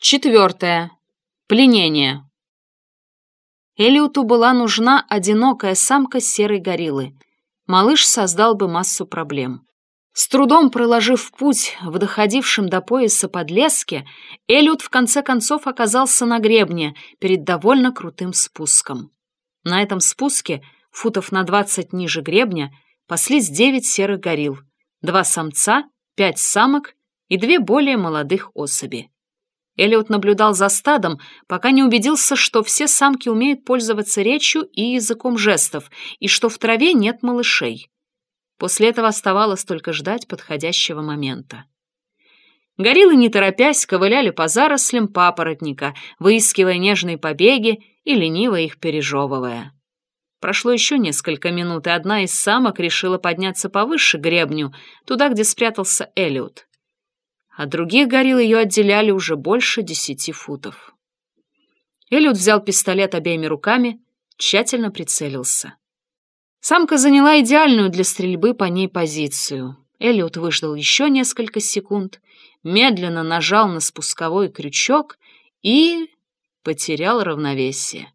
Четвертое. Пленение. Элиоту была нужна одинокая самка серой гориллы. Малыш создал бы массу проблем. С трудом проложив путь в доходившем до пояса подлеске, Элиот в конце концов оказался на гребне перед довольно крутым спуском. На этом спуске, футов на двадцать ниже гребня, паслись девять серых горилл, два самца, пять самок и две более молодых особи. Элиот наблюдал за стадом, пока не убедился, что все самки умеют пользоваться речью и языком жестов, и что в траве нет малышей. После этого оставалось только ждать подходящего момента. Гориллы, не торопясь, ковыляли по зарослям папоротника, выискивая нежные побеги и лениво их пережевывая. Прошло еще несколько минут, и одна из самок решила подняться повыше гребню, туда, где спрятался Элиот. От других горилл ее отделяли уже больше десяти футов. Эллиот взял пистолет обеими руками, тщательно прицелился. Самка заняла идеальную для стрельбы по ней позицию. Эллиот выждал еще несколько секунд, медленно нажал на спусковой крючок и потерял равновесие.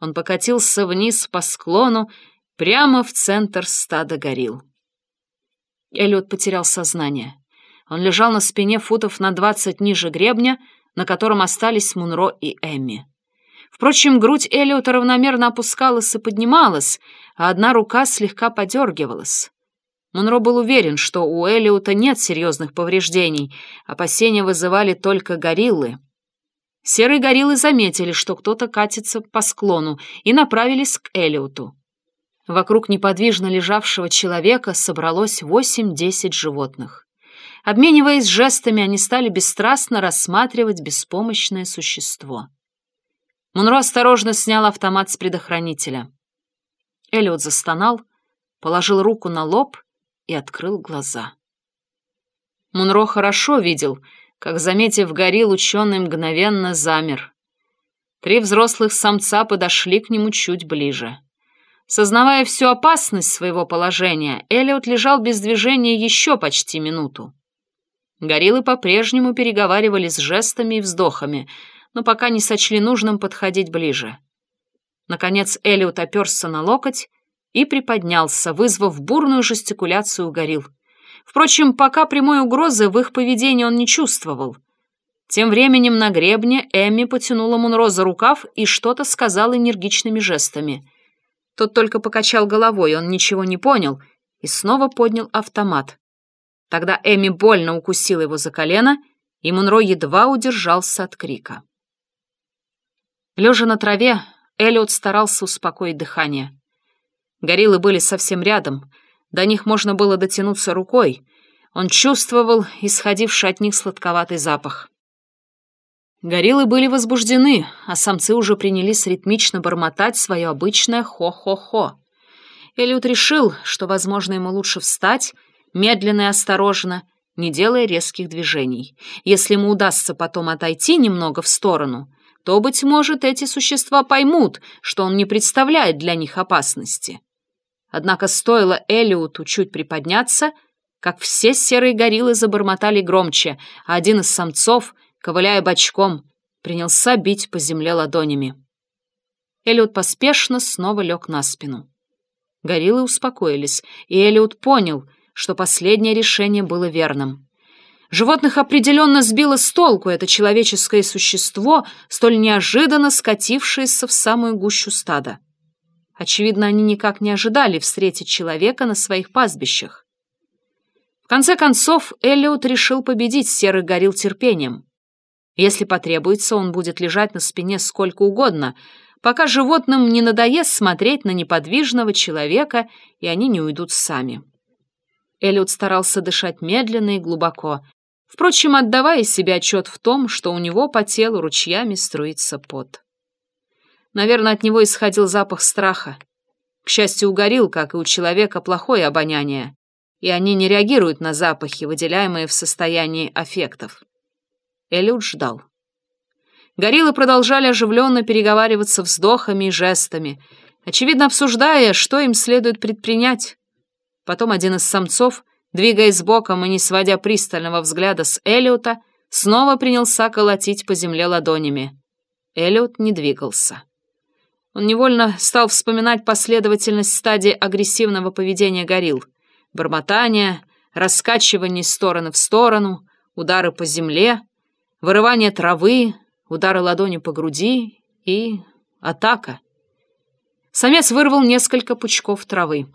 Он покатился вниз по склону, прямо в центр стада горилл. Эллиот потерял сознание. Он лежал на спине футов на двадцать ниже гребня, на котором остались Мунро и Эмми. Впрочем, грудь Элиота равномерно опускалась и поднималась, а одна рука слегка подергивалась. Мунро был уверен, что у Элиота нет серьезных повреждений, опасения вызывали только гориллы. Серые гориллы заметили, что кто-то катится по склону, и направились к Элиоту. Вокруг неподвижно лежавшего человека собралось восемь-десять животных. Обмениваясь жестами, они стали бесстрастно рассматривать беспомощное существо. Мунро осторожно снял автомат с предохранителя. Эллиот застонал, положил руку на лоб и открыл глаза. Мунро хорошо видел, как, заметив горилл, ученый мгновенно замер. Три взрослых самца подошли к нему чуть ближе. Сознавая всю опасность своего положения, Эллиот лежал без движения еще почти минуту. Гориллы по-прежнему переговаривали с жестами и вздохами, но пока не сочли нужным подходить ближе. Наконец Элиот оперся на локоть и приподнялся, вызвав бурную жестикуляцию горилл. Впрочем, пока прямой угрозы в их поведении он не чувствовал. Тем временем на гребне Эмми потянула Мунро за рукав и что-то сказала энергичными жестами. Тот только покачал головой, он ничего не понял, и снова поднял автомат. Тогда Эми больно укусила его за колено, и Мунро едва удержался от крика. Лежа на траве, Эллиот старался успокоить дыхание. Гориллы были совсем рядом, до них можно было дотянуться рукой. Он чувствовал исходивший от них сладковатый запах. Гориллы были возбуждены, а самцы уже принялись ритмично бормотать свое обычное «хо-хо-хо». Эллиот решил, что, возможно, ему лучше встать медленно и осторожно, не делая резких движений. Если ему удастся потом отойти немного в сторону, то, быть может, эти существа поймут, что он не представляет для них опасности. Однако стоило Элиоту чуть приподняться, как все серые гориллы забормотали громче, а один из самцов, ковыляя бочком, принялся бить по земле ладонями. Элиот поспешно снова лег на спину. Гориллы успокоились, и Элиот понял — что последнее решение было верным. Животных определенно сбило с толку это человеческое существо, столь неожиданно скатившееся в самую гущу стада. Очевидно, они никак не ожидали встретить человека на своих пастбищах. В конце концов, Эллиот решил победить серых горил терпением. Если потребуется, он будет лежать на спине сколько угодно, пока животным не надоест смотреть на неподвижного человека, и они не уйдут сами. Эллиот старался дышать медленно и глубоко, впрочем, отдавая себе отчет в том, что у него по телу ручьями струится пот. Наверное, от него исходил запах страха. К счастью, у горилл, как и у человека, плохое обоняние, и они не реагируют на запахи, выделяемые в состоянии аффектов. Эллиот ждал. Гориллы продолжали оживленно переговариваться вздохами и жестами, очевидно обсуждая, что им следует предпринять. Потом один из самцов, двигаясь боком и не сводя пристального взгляда с Элиота, снова принялся колотить по земле ладонями. Эллиот не двигался. Он невольно стал вспоминать последовательность стадий агрессивного поведения горилл. Бормотание, раскачивание стороны в сторону, удары по земле, вырывание травы, удары ладонью по груди и атака. Самец вырвал несколько пучков травы.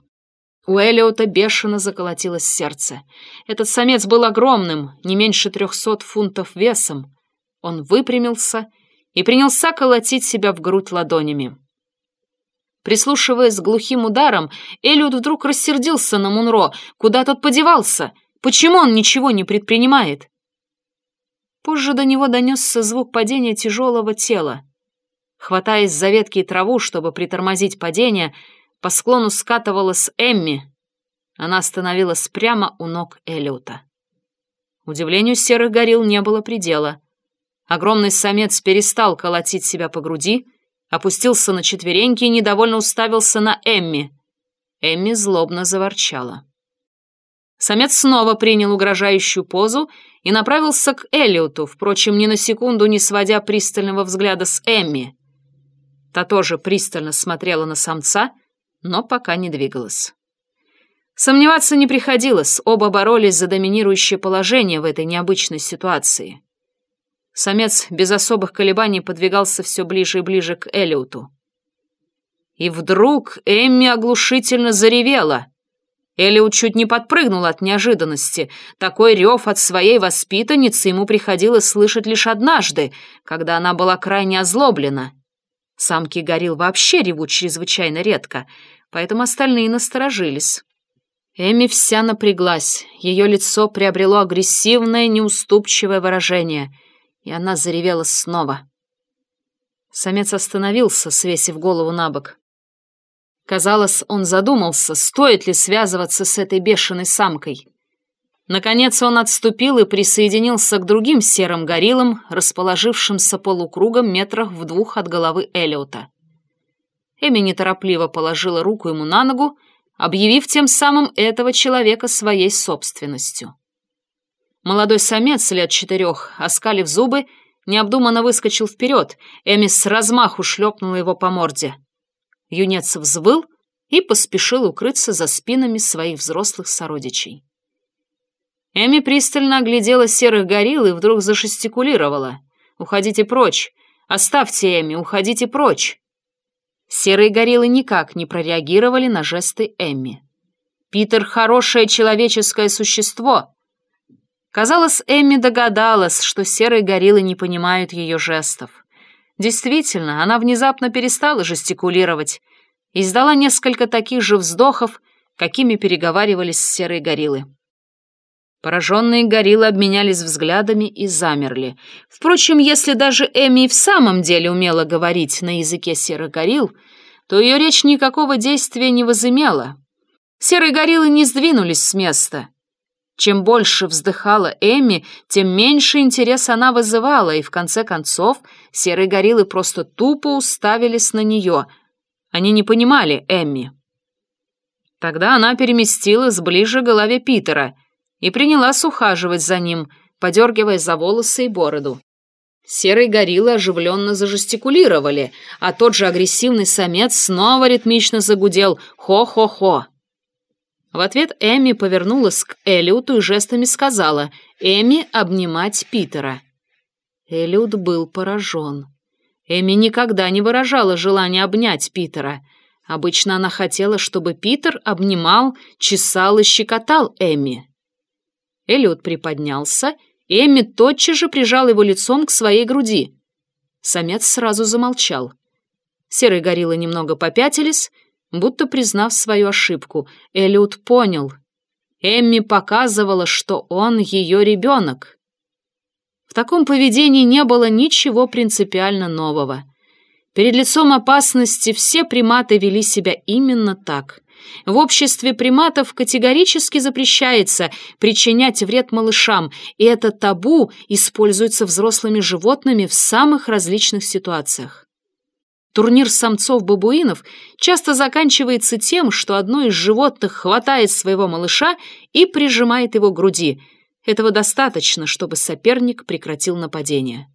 У Элиота бешено заколотилось сердце. Этот самец был огромным, не меньше трехсот фунтов весом. Он выпрямился и принялся колотить себя в грудь ладонями. Прислушиваясь к глухим ударам, Элиот вдруг рассердился на Мунро. Куда тот подевался? Почему он ничего не предпринимает? Позже до него донесся звук падения тяжелого тела. Хватаясь за ветки и траву, чтобы притормозить падение, по склону скатывалась Эмми. Она остановилась прямо у ног Эллиота. Удивлению серых горил не было предела. Огромный самец перестал колотить себя по груди, опустился на четвереньки и недовольно уставился на Эмми. Эмми злобно заворчала. Самец снова принял угрожающую позу и направился к Эллиоту, впрочем, ни на секунду не сводя пристального взгляда с Эмми. Та тоже пристально смотрела на самца но пока не двигалась. Сомневаться не приходилось, оба боролись за доминирующее положение в этой необычной ситуации. Самец без особых колебаний подвигался все ближе и ближе к Элиоту. И вдруг Эмми оглушительно заревела. Элиот чуть не подпрыгнул от неожиданности. Такой рев от своей воспитанницы ему приходилось слышать лишь однажды, когда она была крайне озлоблена. Самки горил вообще ревут чрезвычайно редко, поэтому остальные насторожились. Эми вся напряглась, ее лицо приобрело агрессивное, неуступчивое выражение, и она заревела снова. Самец остановился, свесив голову на бок. Казалось, он задумался, стоит ли связываться с этой бешеной самкой. Наконец он отступил и присоединился к другим серым гориллам, расположившимся полукругом метрах в двух от головы Элиота. Эми неторопливо положила руку ему на ногу, объявив тем самым этого человека своей собственностью. Молодой самец лет четырех, оскалив зубы, необдуманно выскочил вперед, Эми с размаху шлепнула его по морде. Юнец взвыл и поспешил укрыться за спинами своих взрослых сородичей. Эми пристально оглядела серых горилл и вдруг зашестикулировала. «Уходите прочь! Оставьте Эми, уходите прочь!» Серые гориллы никак не прореагировали на жесты Эмми. «Питер — хорошее человеческое существо!» Казалось, Эмми догадалась, что серые гориллы не понимают ее жестов. Действительно, она внезапно перестала жестикулировать и издала несколько таких же вздохов, какими переговаривались серые гориллы. Пораженные гориллы обменялись взглядами и замерли. Впрочем, если даже Эми в самом деле умела говорить на языке серых горилл, то ее речь никакого действия не возымела. Серые гориллы не сдвинулись с места. Чем больше вздыхала Эми, тем меньше интерес она вызывала, и в конце концов серые гориллы просто тупо уставились на нее. Они не понимали Эми. Тогда она переместилась ближе к голове Питера — и принялась ухаживать за ним, подергивая за волосы и бороду. Серые гориллы оживленно зажестикулировали, а тот же агрессивный самец снова ритмично загудел «Хо-хо-хо». В ответ Эми повернулась к Элиоту и жестами сказала «Эми обнимать Питера». Элиот был поражен. Эми никогда не выражала желания обнять Питера. Обычно она хотела, чтобы Питер обнимал, чесал и щекотал Эми. Эллиот приподнялся, и Эмми тотчас же прижал его лицом к своей груди. Самец сразу замолчал. Серые гориллы немного попятились, будто признав свою ошибку. Эллиот понял. Эмми показывала, что он ее ребенок. В таком поведении не было ничего принципиально нового. Перед лицом опасности все приматы вели себя именно так. В обществе приматов категорически запрещается причинять вред малышам, и это табу используется взрослыми животными в самых различных ситуациях. Турнир самцов-бабуинов часто заканчивается тем, что одно из животных хватает своего малыша и прижимает его к груди. Этого достаточно, чтобы соперник прекратил нападение.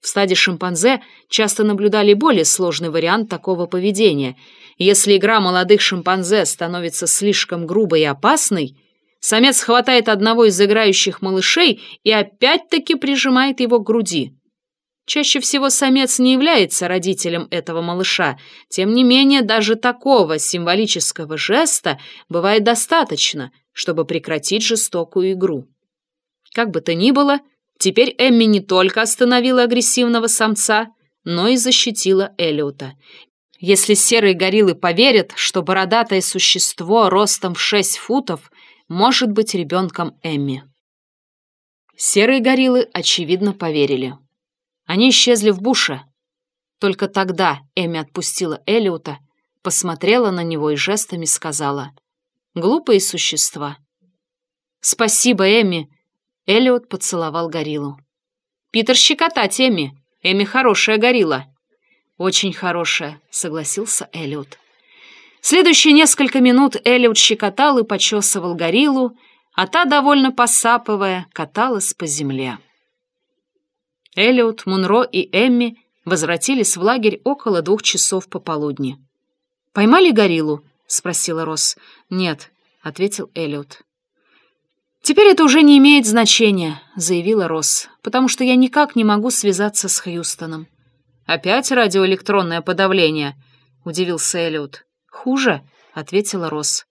В стаде шимпанзе часто наблюдали более сложный вариант такого поведения. Если игра молодых шимпанзе становится слишком грубой и опасной, самец хватает одного из играющих малышей и опять-таки прижимает его к груди. Чаще всего самец не является родителем этого малыша, тем не менее даже такого символического жеста бывает достаточно, чтобы прекратить жестокую игру. Как бы то ни было, Теперь Эмми не только остановила агрессивного самца, но и защитила Элиота. Если серые гориллы поверят, что бородатое существо ростом в шесть футов может быть ребенком Эмми. Серые гориллы, очевидно, поверили. Они исчезли в буше. Только тогда Эми отпустила Элиота, посмотрела на него и жестами сказала «Глупые существа». «Спасибо, Эми», Эллиот поцеловал гориллу. «Питер щекотать Эми. Эми хорошая горилла». «Очень хорошая», — согласился Эллиот. Следующие несколько минут Эллиот щекотал и почесывал гориллу, а та, довольно посапывая, каталась по земле. Эллиот, Мунро и Эмми возвратились в лагерь около двух часов пополудни. «Поймали гориллу?» — спросила Росс. «Нет», — ответил Эллиот. «Теперь это уже не имеет значения», — заявила Росс, «потому что я никак не могу связаться с Хьюстоном». «Опять радиоэлектронное подавление?» — удивился Эллиот. «Хуже», — ответила Росс.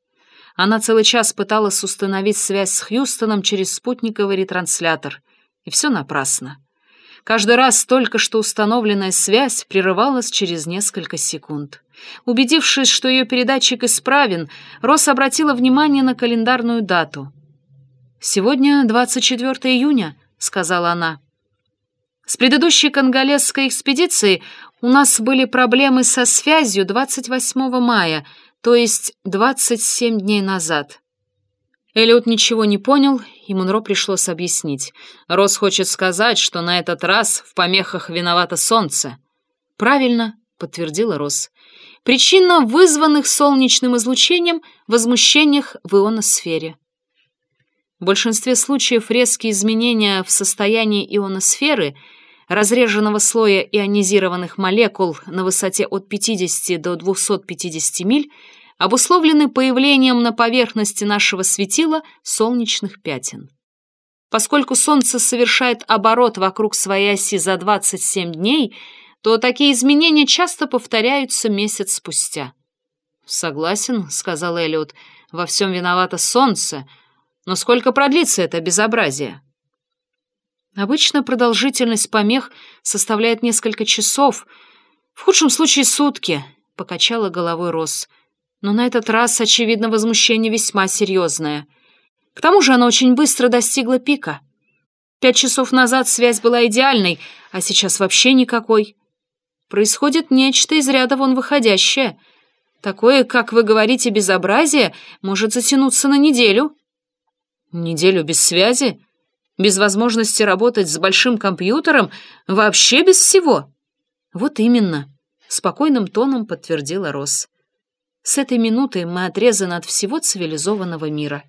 Она целый час пыталась установить связь с Хьюстоном через спутниковый ретранслятор, и все напрасно. Каждый раз только что установленная связь прерывалась через несколько секунд. Убедившись, что ее передатчик исправен, Росс обратила внимание на календарную дату — «Сегодня 24 июня», — сказала она. «С предыдущей конголезской экспедицией у нас были проблемы со связью 28 мая, то есть 27 дней назад». Эллиот ничего не понял, и Мунро пришлось объяснить. Рос хочет сказать, что на этот раз в помехах виновато солнце. «Правильно», — подтвердила Рос. «Причина вызванных солнечным излучением возмущениях в ионосфере». В большинстве случаев резкие изменения в состоянии ионосферы, разреженного слоя ионизированных молекул на высоте от 50 до 250 миль, обусловлены появлением на поверхности нашего светила солнечных пятен. Поскольку Солнце совершает оборот вокруг своей оси за 27 дней, то такие изменения часто повторяются месяц спустя. «Согласен», — сказал Эллиот, — «во всем виновато Солнце», но сколько продлится это безобразие? Обычно продолжительность помех составляет несколько часов, в худшем случае сутки, — покачала головой Росс. Но на этот раз, очевидно, возмущение весьма серьезное. К тому же оно очень быстро достигло пика. Пять часов назад связь была идеальной, а сейчас вообще никакой. Происходит нечто из ряда вон выходящее. Такое, как вы говорите, безобразие может затянуться на неделю. Неделю без связи? Без возможности работать с большим компьютером? Вообще без всего? Вот именно, спокойным тоном подтвердила Росс. С этой минуты мы отрезаны от всего цивилизованного мира.